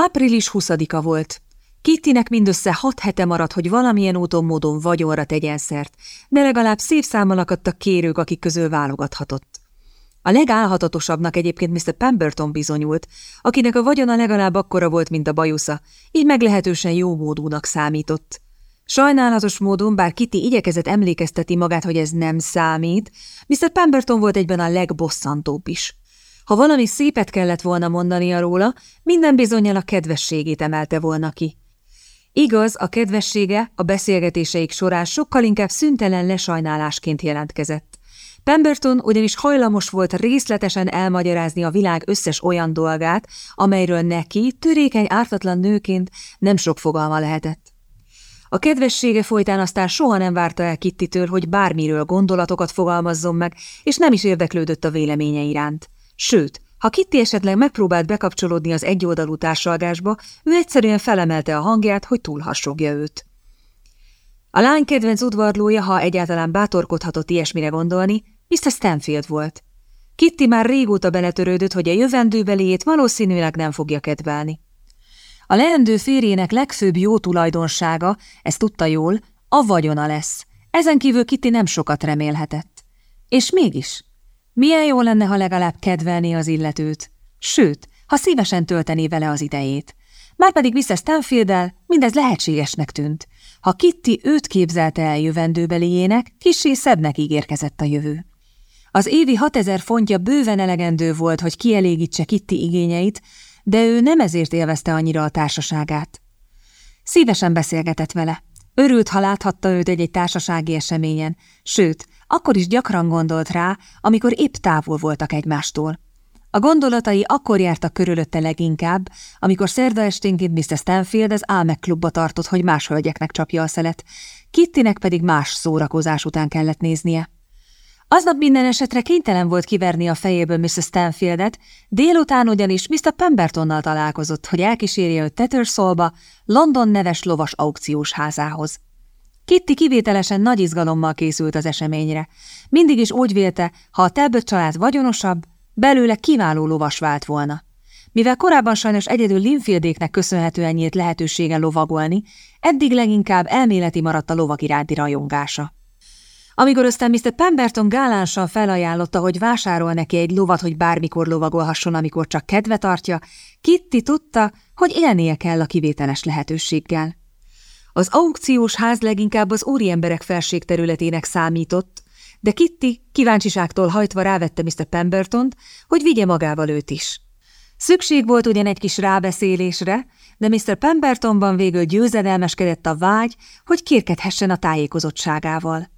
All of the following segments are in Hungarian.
Április 20-a volt. Kittinek mindössze hat hete maradt, hogy valamilyen úton módon vagyonra tegyen szert, de legalább szép számmal akadtak kérők, akik közül válogathatott. A legálhatatosabbnak egyébként Mr. Pemberton bizonyult, akinek a vagyona legalább akkora volt, mint a bajusza, így meglehetősen jó módúnak számított. Sajnálatos módon, bár Kitty igyekezett emlékezteti magát, hogy ez nem számít, Mr. Pemberton volt egyben a legbosszantóbb is. Ha valami szépet kellett volna mondania róla, minden bizonyal a kedvességét emelte volna ki. Igaz, a kedvessége a beszélgetéseik során sokkal inkább szüntelen lesajnálásként jelentkezett. Pemberton ugyanis hajlamos volt részletesen elmagyarázni a világ összes olyan dolgát, amelyről neki, törékeny ártatlan nőként nem sok fogalma lehetett. A kedvessége folytán aztán soha nem várta el Kittitől, hogy bármiről gondolatokat fogalmazzon meg, és nem is érdeklődött a véleménye iránt. Sőt, ha Kitty esetleg megpróbált bekapcsolódni az egyoldalú társalgásba, ő egyszerűen felemelte a hangját, hogy túlhassogja őt. A lány kedvenc udvarlója, ha egyáltalán bátorkodhatott ilyesmire gondolni, Mr. Stanfield volt. Kitty már régóta beletörődött, hogy a jövendőbeliét valószínűleg nem fogja kedvelni. A leendő férjének legfőbb jó tulajdonsága, ezt tudta jól, a vagyona lesz. Ezen kívül Kitty nem sokat remélhetett. És mégis, milyen jó lenne, ha legalább kedvelné az illetőt. Sőt, ha szívesen töltené vele az idejét. Márpedig vissza stanfield mindez lehetségesnek tűnt. Ha Kitty őt képzelte el jövendőbeliének, kissé szebbnek ígérkezett a jövő. Az évi 6000 fontja bőven elegendő volt, hogy kielégítse Kitty igényeit, de ő nem ezért élvezte annyira a társaságát. Szívesen beszélgetett vele. Örült, ha láthatta őt egy-egy társasági eseményen, sőt, akkor is gyakran gondolt rá, amikor épp távol voltak egymástól. A gondolatai akkor jártak körülötte leginkább, amikor szerda esténként Mr. Stanfield az Álmek klubba tartott, hogy más hölgyeknek csapja a szelet, Kittinek pedig más szórakozás után kellett néznie. Aznap minden esetre kénytelen volt kiverni a fejéből Mr. Stanfieldet, délután ugyanis Mr. Pembertonnal találkozott, hogy elkísérje őt Tettersolba, London neves lovas aukciós házához. Kitty kivételesen nagy izgalommal készült az eseményre. Mindig is úgy vélte, ha a Talbot család vagyonosabb, belőle kiváló lovas vált volna. Mivel korábban sajnos egyedül Linfieldéknek köszönhetően nyílt lehetősége lovagolni, eddig leginkább elméleti maradt a lovak iránti rajongása. Amikor aztán Mr. Pemberton gálánsan felajánlotta, hogy vásárol neki egy lovat, hogy bármikor lovagolhasson, amikor csak kedve tartja, Kitty tudta, hogy élnie kell a kivételes lehetőséggel. Az aukciós ház leginkább az úriemberek felség területének számított, de Kitty kíváncsiságtól hajtva rávette Mr. Pembertont, hogy vigye magával őt is. Szükség volt ugyan egy kis rábeszélésre, de Mr. Pembertonban végül győzedelmeskedett a vágy, hogy kérkedhessen a tájékozottságával.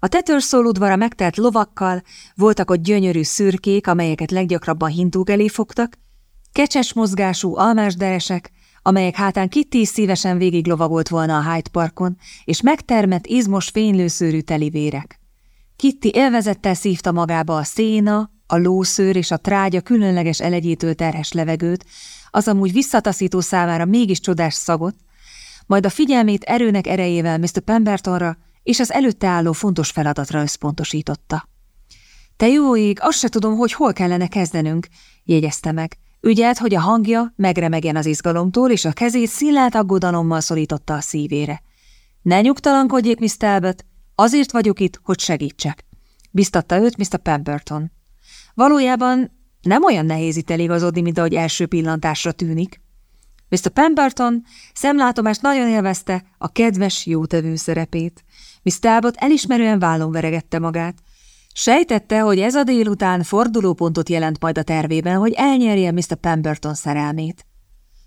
A tetőrszól udvara megtelt lovakkal, voltak ott gyönyörű szürkék, amelyeket leggyakrabban hindúk elé fogtak, kecses mozgású almásderesek, amelyek hátán Kitty szívesen végig lovagolt volna a Hyde Parkon, és megtermett, izmos, fénylőszőrű telivérek. Kitty élvezettel szívta magába a széna, a lószőr és a trágya különleges elegyétől terhes levegőt, az amúgy visszataszító számára mégis csodás szagot, majd a figyelmét erőnek erejével Mr. Pembertonra és az előtte álló fontos feladatra összpontosította. Te jó ég, azt se tudom, hogy hol kellene kezdenünk, jegyezte meg. Ügyelt, hogy a hangja megremegjen az izgalomtól, és a kezét szillált aggodalommal szorította a szívére. Ne nyugtalankodjék, Miss Talbot, azért vagyok itt, hogy segítsek. Biztatta őt Mr. Pemberton. Valójában nem olyan nehéz itt eligazodni, mint ahogy első pillantásra tűnik. Mr. Pemberton szemlátomást nagyon élvezte a kedves, jótevő szerepét. Miss Talbot elismerően vállon veregette magát. Sejtette, hogy ez a délután fordulópontot jelent majd a tervében, hogy elnyerje Mr. Pemberton szerelmét.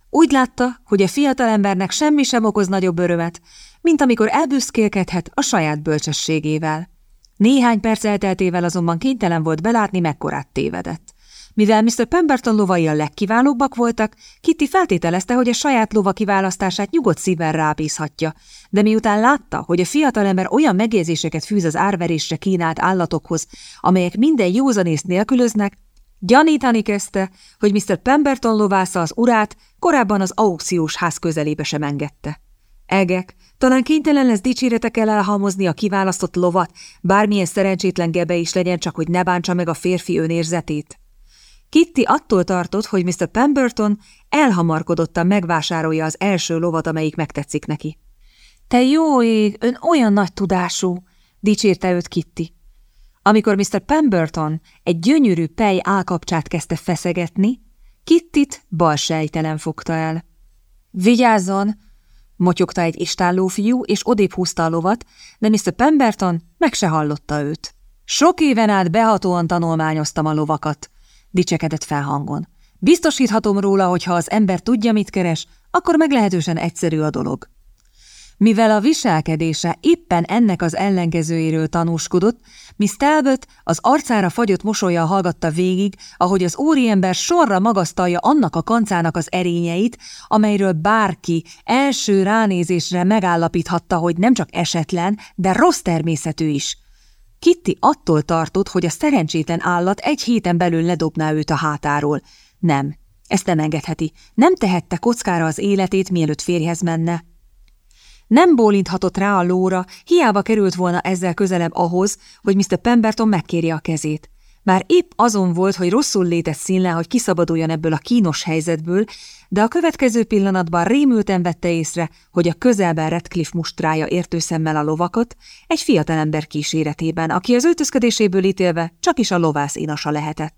Úgy látta, hogy a fiatalembernek semmi sem okoz nagyobb örömet, mint amikor elbüszkélkedhet a saját bölcsességével. Néhány perc elteltével azonban kénytelen volt belátni, mekkorát tévedett. Mivel Mr. Pemberton lovai a legkiválóbbak voltak, Kitty feltételezte, hogy a saját lova kiválasztását nyugodt szívvel rábízhatja, de miután látta, hogy a fiatalember olyan megérzéseket fűz az árverésre kínált állatokhoz, amelyek minden józanészt nélkülöznek, gyanítani kezdte, hogy Mr. Pemberton lovásza az urát korábban az aukciós ház közelébe sem engedte. Egek, talán kénytelen lesz dicséretekkel elhalmozni a kiválasztott lovat, bármilyen szerencsétlen gebe is legyen, csak hogy ne bántsa meg a férfi önérzetét. Kitty attól tartott, hogy Mr. Pemberton elhamarkodottan megvásárolja az első lovat, amelyik megtetszik neki. Te jó ég, ön olyan nagy tudású, dicsérte őt Kitty. Amikor Mr. Pemberton egy gyönyörű pej állkapcsát kezdte feszegetni, Kittit bal sejtelen fogta el. Vigyázzon! motyogta egy istálló fiú, és odébb húzta a lovat, de Mr. Pemberton meg se hallotta őt. Sok éven át behatóan tanulmányoztam a lovakat, dicsekedett felhangon. Biztosíthatom róla, hogy ha az ember tudja, mit keres, akkor meglehetősen egyszerű a dolog. Mivel a viselkedése éppen ennek az ellenkezőjéről tanúskodott, Miss Talbot az arcára fagyott mosolya hallgatta végig, ahogy az óriember sorra magasztalja annak a kancának az erényeit, amelyről bárki első ránézésre megállapíthatta, hogy nem csak esetlen, de rossz természetű is. Kitty attól tartott, hogy a szerencsétlen állat egy héten belül ledobná őt a hátáról. Nem, ezt nem engedheti. Nem tehette kockára az életét, mielőtt férjhez menne. Nem bólinthatott rá a lóra, hiába került volna ezzel közelebb ahhoz, hogy Mr. Pemberton megkérje a kezét. Már épp azon volt, hogy rosszul létett színle, hogy kiszabaduljon ebből a kínos helyzetből, de a következő pillanatban rémülten vette észre, hogy a közelben Redcliffe mustrája értőszemmel a lovakat, egy fiatalember kíséretében, aki az öltözködéséből ítélve csak is a lovász inasa lehetett.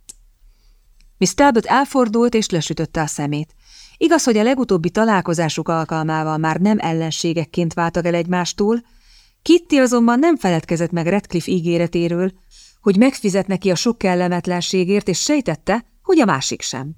Miss Talbot elfordult és lesütötte a szemét. Igaz, hogy a legutóbbi találkozásuk alkalmával már nem ellenségekként váltak el egymástól, Kitty azonban nem feledkezett meg Redcliffe ígéretéről, hogy megfizet neki a sok kellemetlenségért, és sejtette, hogy a másik sem.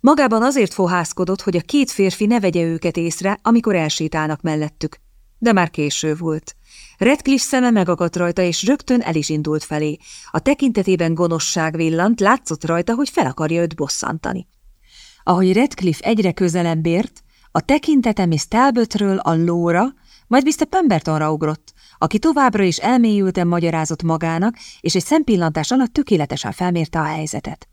Magában azért fohászkodott, hogy a két férfi ne vegye őket észre, amikor elsétálnak mellettük. De már késő volt. Redcliffe szeme megakadt rajta, és rögtön el is indult felé. A tekintetében gonoszság villant, látszott rajta, hogy fel akarja őt bosszantani. Ahogy Redcliffe egyre közelebb ért, a tekintete Miss Talbotről a lóra, majd Mr. Pembertonra ugrott, aki továbbra is elmélyülten magyarázott magának, és egy szempillantás alatt tökéletesen felmérte a helyzetet.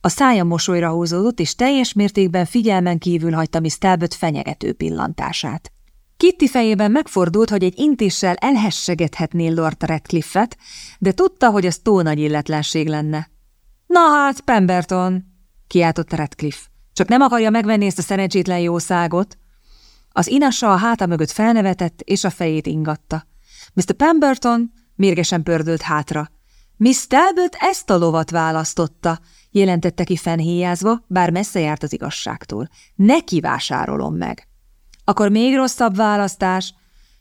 A szája mosolyra húzódott, és teljes mértékben figyelmen kívül hagyta Miss Talbot fenyegető pillantását. Kitty fejében megfordult, hogy egy intéssel elhessegethetné Lord Redcliffe-et, de tudta, hogy az túl nagy illetlenség lenne. – Na hát, Pemberton! – kiáltott Redcliffe. Csak nem akarja megvenni ezt a szerencsétlen jószágot. Az inassa a háta mögött felnevetett, és a fejét ingatta. Mr. Pemberton mérgesen pördült hátra. Miss Talbot ezt a lovat választotta, jelentette ki fenhéjázva, bár messze járt az igazságtól. Neki vásárolom meg. Akkor még rosszabb választás,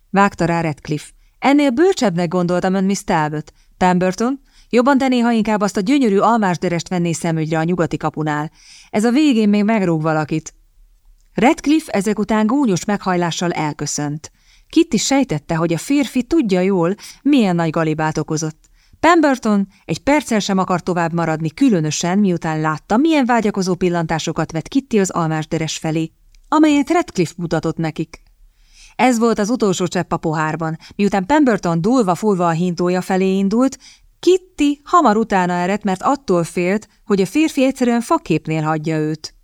vágta rá Redcliffe. Ennél bölcsebbnek gondoltam ön Miss Talbot. Pemberton, Jobban tenné, ha inkább azt a gyönyörű almásderest venné szemügyre a nyugati kapunál. Ez a végén még megrúg valakit. Redcliffe ezek után gúnyos meghajlással elköszönt. Kitty sejtette, hogy a férfi tudja jól, milyen nagy galibát okozott. Pemberton egy perccel sem akar tovább maradni, különösen miután látta, milyen vágyakozó pillantásokat vett Kitty az almásderes felé, amelyet Redcliffe mutatott nekik. Ez volt az utolsó csepp a pohárban. Miután Pemberton dúlva fulva a hintója felé indult, Kitty hamar utána eredt, mert attól félt, hogy a férfi egyszerűen faképnél hagyja őt.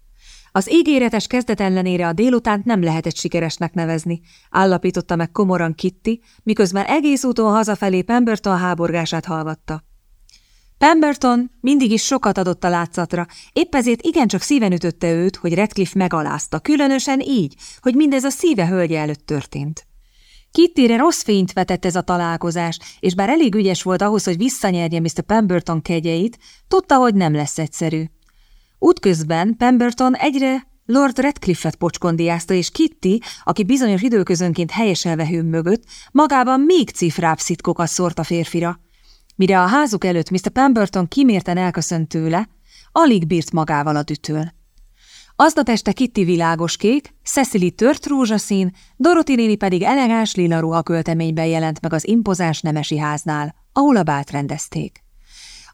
Az ígéretes kezdet ellenére a délutánt nem lehetett sikeresnek nevezni, állapította meg komoran Kitty, miközben egész úton hazafelé Pemberton háborgását hallgatta. Pemberton mindig is sokat adott a látszatra, épp ezért igencsak szíven ütötte őt, hogy Redcliffe megalázta, különösen így, hogy mindez a szíve hölgye előtt történt. Kittire rossz fényt vetett ez a találkozás, és bár elég ügyes volt ahhoz, hogy visszanyerje Mr. Pemberton kegyeit, tudta, hogy nem lesz egyszerű. Útközben Pemberton egyre Lord Redcliffe-et pocskondiázta, és Kitty, aki bizonyos időközönként helyeselve hőm mögött, magában még cifrább szitkokat szórt a férfira. Mire a házuk előtt Mr. Pemberton kimérten elköszönt tőle, alig bírt magával a dütől. Aznap este Kitty világoskék, Cecily tört rózsaszín, Dorothy néni pedig elegáns lila ruha költeményben jelent meg az impozáns nemesi háznál, ahol a bált rendezték.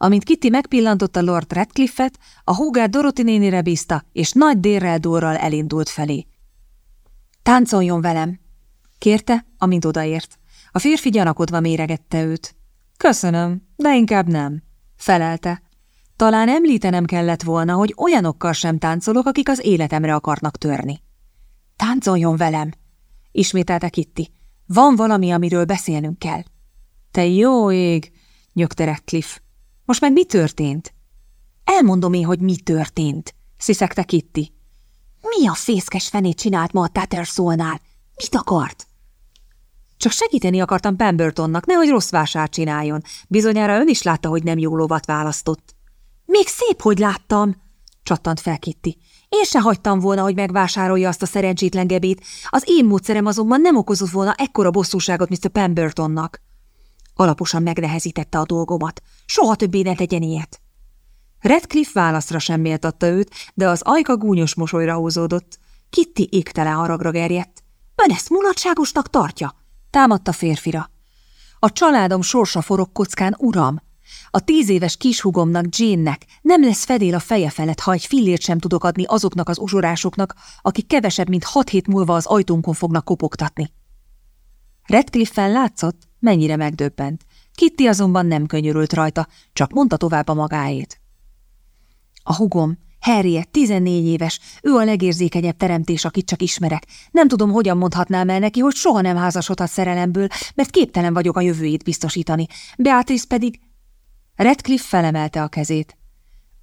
Amint Kitty megpillantotta Lord Radcliffe-et, a húgát Dorothy nénire bízta, és nagy dérrel dórral elindult felé. Táncoljon velem! kérte, amint odaért. A férfi gyanakodva méregette őt. Köszönöm, de inkább nem, felelte, talán említenem kellett volna, hogy olyanokkal sem táncolok, akik az életemre akarnak törni. Táncoljon velem, ismételte Kitty. Van valami, amiről beszélnünk kell. Te jó ég, nyögte Ratcliffe. Most meg mi történt? Elmondom én, hogy mi történt, sziszegte Kitty. Mi a fészkes fenét csinált ma a Tattersolnál? Mit akart? Csak segíteni akartam Pembertonnak, nehogy rossz vásárt csináljon. Bizonyára ön is látta, hogy nem jó lovat választott. Még szép, hogy láttam, csattant fel Kitty. Én se hagytam volna, hogy megvásárolja azt a szerencsétlen gebét, az én módszerem azonban nem okozott volna ekkora bosszúságot Mr. Pembertonnak. Alaposan megnehezítette a dolgomat. Soha többé ne tegyen ilyet. Redcliffe válaszra sem méltatta őt, de az ajka gúnyos mosolyra húzódott. Kitty égtele haragra gerjedt. Ön ezt mulatságosnak tartja? Támadta férfira. A családom sorsa forog kockán, uram. A tíz éves kishugomnak, Jane-nek nem lesz fedél a feje felett, ha egy fillért sem tudok adni azoknak az uzsorásoknak, akik kevesebb, mint hat hét múlva az ajtónkon fognak kopogtatni. Redcliffe látszott, mennyire megdöbbent. Kitty azonban nem könyörült rajta, csak mondta tovább a magáét. A hugom, Harriet, 14 éves, ő a legérzékenyebb teremtés, akit csak ismerek. Nem tudom, hogyan mondhatnám el neki, hogy soha nem házasodhat szerelemből, mert képtelen vagyok a jövőjét biztosítani. Beatrice pedig... Redcliffe felemelte a kezét.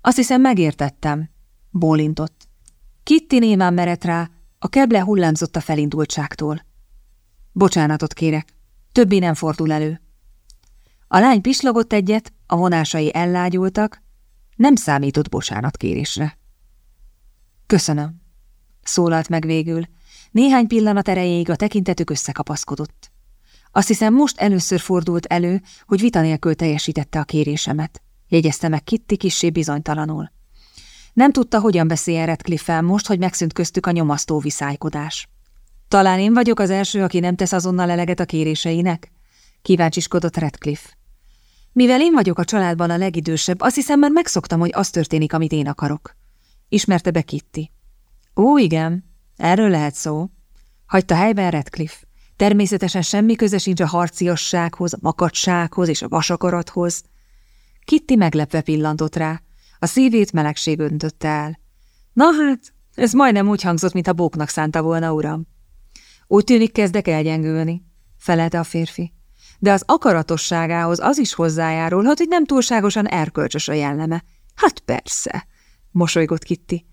Azt hiszem, megértettem. Bólintott. Kitty némán merett rá, a keble hullámzott a felindultságtól. Bocsánatot kérek. Többé nem fordul elő. A lány pislogott egyet, a vonásai ellágyultak, nem számított bocsánatkérésre. Köszönöm, szólalt meg végül. Néhány pillanat erejéig a tekintetük összekapaszkodott. Azt hiszem, most először fordult elő, hogy vita nélkül teljesítette a kérésemet. Jegyezte meg Kitty kissé bizonytalanul. Nem tudta, hogyan beszéljen Redcliffe most, hogy megszűnt köztük a nyomasztó viszálykodás. Talán én vagyok az első, aki nem tesz azonnal eleget a kéréseinek? Kíváncsiskodott Redcliffe. Mivel én vagyok a családban a legidősebb, azt hiszem már megszoktam, hogy az történik, amit én akarok. Ismerte be Kitty. Ó, igen, erről lehet szó. Hagyta helyben Redcliffe. Természetesen semmi köze sincs a harciassághoz, a makacsághoz és a vasakarathoz. Kitty meglepve pillantott rá. A szívét melegség öntötte el. Na hát, ez majdnem úgy hangzott, mint a bóknak szánta volna, uram. Úgy tűnik kezdek elgyengülni, felelte a férfi de az akaratosságához az is hozzájárulhat, hogy nem túlságosan erkölcsös a jelleme. Hát persze, mosolygott Kitty.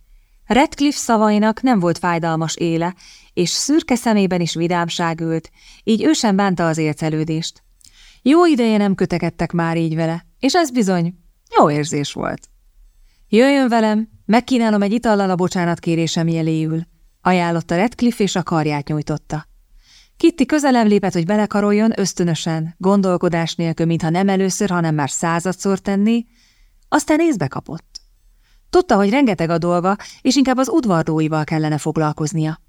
Redcliffe szavainak nem volt fájdalmas éle, és szürke szemében is vidámság ült, így ő sem bánta az ércelődést. Jó ideje nem kötekedtek már így vele, és ez bizony jó érzés volt. Jöjjön velem, megkínálom egy itallal a bocsánatkérésem jeléül, ajánlotta Redcliffe, és a karját nyújtotta. Kitty közelem lépett, hogy belekaroljon ösztönösen, gondolkodás nélkül, mintha nem először, hanem már századszor tenni, aztán észbe kapott. Tudta, hogy rengeteg a dolga, és inkább az udvardóival kellene foglalkoznia.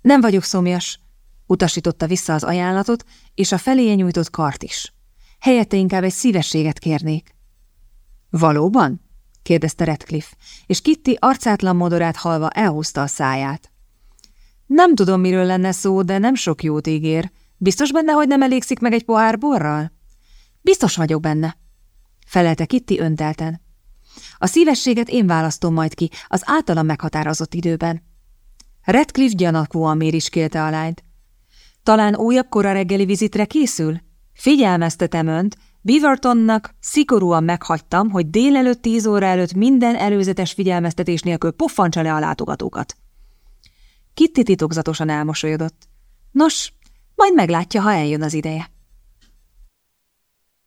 Nem vagyok szomjas, utasította vissza az ajánlatot, és a feléje nyújtott kart is. Helyette inkább egy szívességet kérnék. Valóban? Kérdezte Redcliffe, és Kitty arcátlan modorát halva elhúzta a száját. Nem tudom, miről lenne szó, de nem sok jót ígér. Biztos benne, hogy nem elégszik meg egy pohár borral? Biztos vagyok benne. Felelte Kitty öntelten. A szívességet én választom majd ki, az általam meghatározott időben. Redcliffe gyanakvóan mériskélte a lányt. Talán újabb kora reggeli vizitre készül? Figyelmeztetem önt, Beavertonnak szigorúan meghagytam, hogy délelőtt tíz óra előtt minden előzetes figyelmeztetés nélkül poffantsa le a látogatókat. Kitty titokzatosan elmosolyodott. Nos, majd meglátja, ha eljön az ideje.